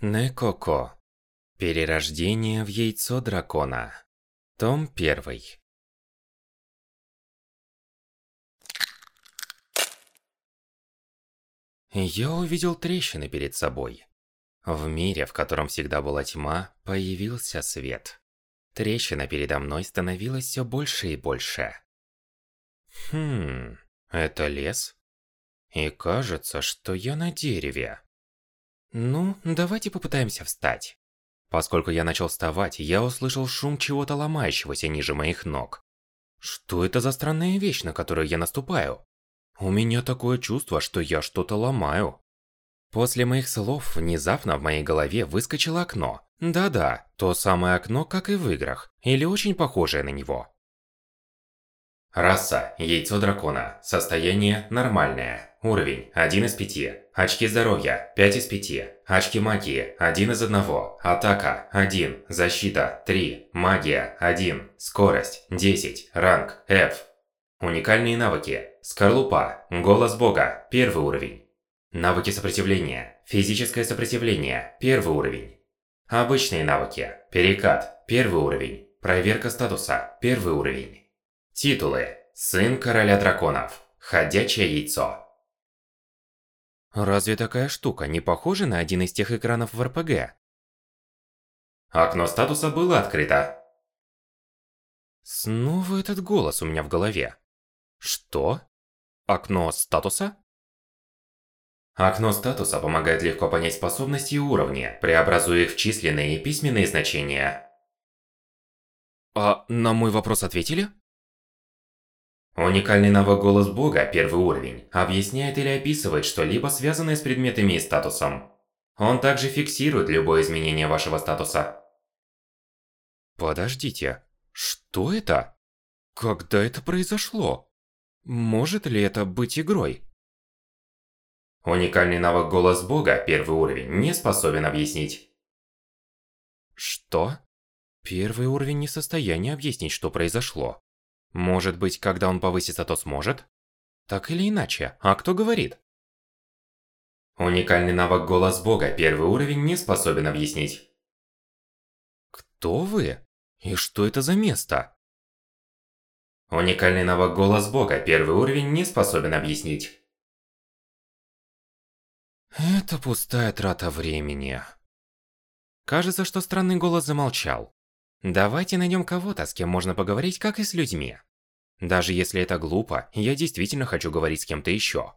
Некоко. Перерождение в яйцо дракона. Том 1. Я увидел трещины перед собой. В мире, в котором всегда была тьма, появился свет. Трещина передо мной становилась все больше и больше. Хм, это лес? И кажется, что я на дереве. Ну, давайте попытаемся встать. Поскольку я начал вставать, я услышал шум чего-то ломающегося ниже моих ног. Что это за странная вещь, на которую я наступаю? У меня такое чувство, что я что-то ломаю. После моих слов внезапно в моей голове выскочило окно. Да-да, то самое окно, как и в играх, или очень похожее на него. Раса – яйцо дракона. Состояние – нормальное. Уровень – 1 из 5. Очки здоровья – 5 из 5. Очки магии – 1 из 1. Атака – 1. Защита – 3. Магия – 1. Скорость – 10. Ранг – F. Уникальные навыки. Скорлупа. Голос бога. Первый уровень. Навыки сопротивления. Физическое сопротивление. Первый уровень. Обычные навыки. Перекат. Первый уровень. Проверка статуса. Первый уровень. Титулы. Сын короля драконов. Ходячее яйцо. Разве такая штука не похожа на один из тех экранов в РПГ? Окно статуса было открыто. Снова этот голос у меня в голове. Что? Окно статуса? Окно статуса помогает легко понять способности и уровни, преобразуя их в численные и письменные значения. А на мой вопрос ответили? Уникальный навык «Голос Бога» первый уровень объясняет или описывает что-либо связанное с предметами и статусом. Он также фиксирует любое изменение вашего статуса. Подождите, что это? Когда это произошло? Может ли это быть игрой? Уникальный навык «Голос Бога» первый уровень не способен объяснить. Что? Первый уровень не в состоянии объяснить, что произошло. Может быть, когда он повысится, то сможет? Так или иначе, а кто говорит? Уникальный навык «Голос Бога» первый уровень не способен объяснить. Кто вы? И что это за место? Уникальный навык «Голос Бога» первый уровень не способен объяснить. Это пустая трата времени. Кажется, что странный голос замолчал. Давайте найдем кого-то, с кем можно поговорить, как и с людьми. Даже если это глупо, я действительно хочу говорить с кем-то еще.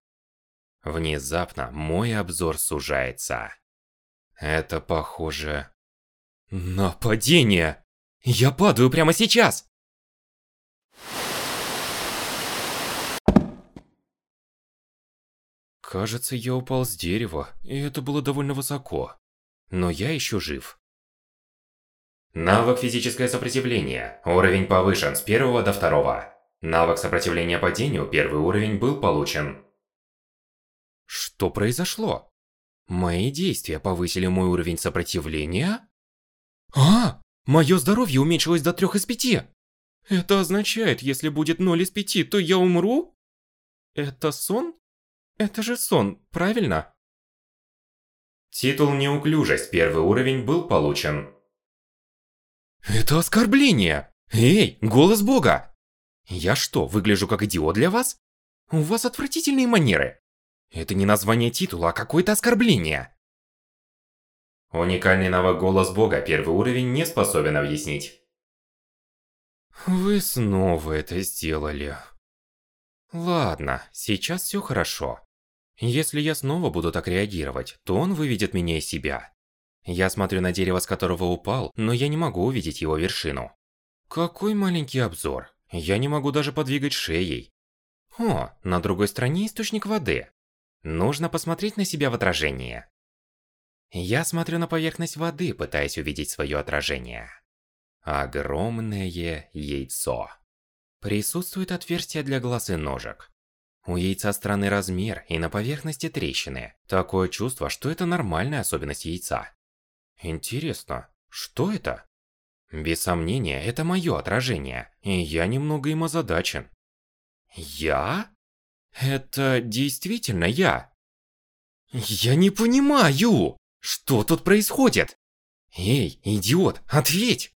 Внезапно мой обзор сужается. Это похоже... Нападение! Я падаю прямо сейчас! Кажется, я упал с дерева, и это было довольно высоко. Но я еще жив. Навык физическое сопротивление. Уровень повышен с первого до второго. Навык сопротивления падению первый уровень был получен. Что произошло? Мои действия повысили мой уровень сопротивления? А! Мое здоровье уменьшилось до 3 из 5! Это означает, если будет 0 из 5, то я умру? Это сон? Это же сон, правильно? Титул «Неуклюжесть» первый уровень был получен. Это оскорбление! Эй, голос бога! Я что, выгляжу как идиот для вас? У вас отвратительные манеры. Это не название титула, а какое-то оскорбление. Уникальный навык «Голос Бога» первый уровень не способен объяснить. Вы снова это сделали. Ладно, сейчас все хорошо. Если я снова буду так реагировать, то он выведет меня из себя. Я смотрю на дерево, с которого упал, но я не могу увидеть его вершину. Какой маленький обзор. Я не могу даже подвигать шеей. О, на другой стороне источник воды. Нужно посмотреть на себя в отражение. Я смотрю на поверхность воды, пытаясь увидеть свое отражение. Огромное яйцо. Присутствует отверстие для глаз и ножек. У яйца странный размер и на поверхности трещины. Такое чувство, что это нормальная особенность яйца. Интересно, что это? Без сомнения, это мое отражение, и я немного им озадачен. Я? Это действительно я? Я не понимаю! Что тут происходит? Эй, идиот, ответь!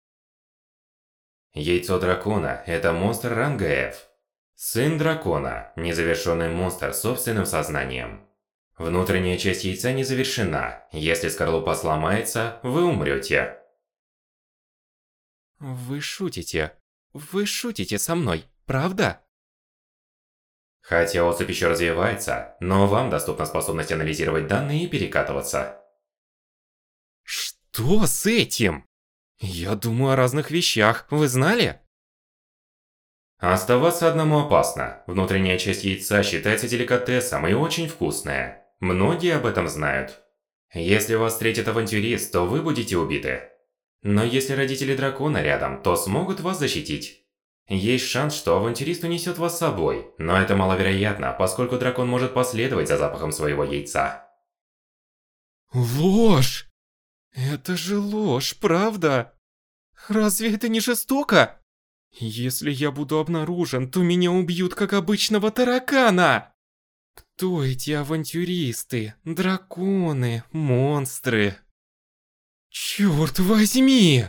Яйцо дракона – это монстр ранга F. Сын дракона – незавершенный монстр собственным сознанием. Внутренняя часть яйца не завершена. Если скорлупа сломается, вы умрете. Вы шутите. Вы шутите со мной, правда? Хотя особь еще развивается, но вам доступна способность анализировать данные и перекатываться. Что с этим? Я думаю о разных вещах, вы знали? Оставаться одному опасно. Внутренняя часть яйца считается деликатесом и очень вкусная. Многие об этом знают. Если вас встретит авантюрист, то вы будете убиты. Но если родители дракона рядом, то смогут вас защитить. Есть шанс, что авантюрист унесет вас с собой, но это маловероятно, поскольку дракон может последовать за запахом своего яйца. Ложь! Это же ложь, правда? Разве это не жестоко? Если я буду обнаружен, то меня убьют как обычного таракана! Кто эти авантюристы, драконы, монстры? Черт возьми!